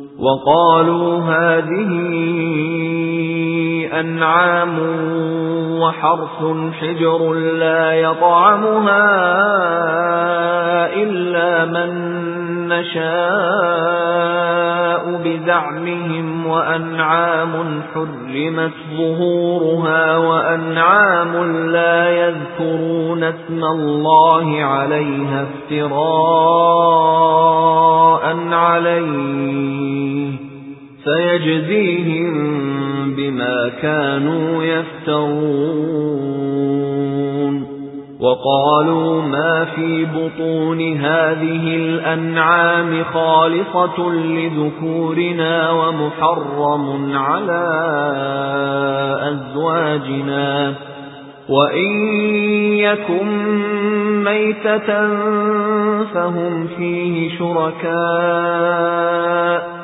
وَقَالُوا هَذِهِ أَنْعَامٌ وَحَرْثٌ حِجْرٌ لَّا يَطْعَمُهَا إِلَّا مَن نَّشَاءُ بِزَعْمِهِمْ وَأَنْعَامٌ حُرِّمَتْ ظُهُورُهَا وَأَنْعَامٌ لَّا يَذْكُرُونَ اسْمَ اللَّهِ عَلَيْهَا افْتِرَاءً عَلَيْهِ. سَيَجْزِيهِم بِمَا كَانُوا يَفْتَرُونَ. وَقَالُوا مَا فِي بُطُونِ هَذِهِ الْأَنْعَامِ خَالِصَةٌ لِذُكُورِنَا وَمُحَرَّمٌ عَلَى أَزْوَاجِنَا. وَإِن يَكُن مَّيْتَةً فَهُمْ فِيهِ شُرَكَاءُ.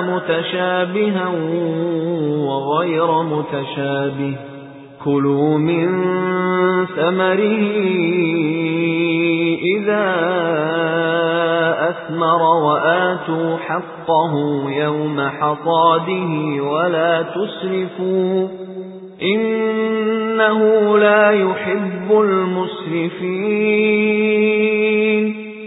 مُتَشَابِهًا وَغَيْرَ مُتَشَابِهٍ. كُلُوا مِن ثَمَرِهِ إِذَا أَثْمَرَ وَآتُوا حَقَّهُ يَوْمَ حَصَادِهِ وَلَا تُسْرِفُوا. إِنَّهُ لَا يُحِبُّ الْمُسْرِفِينَ.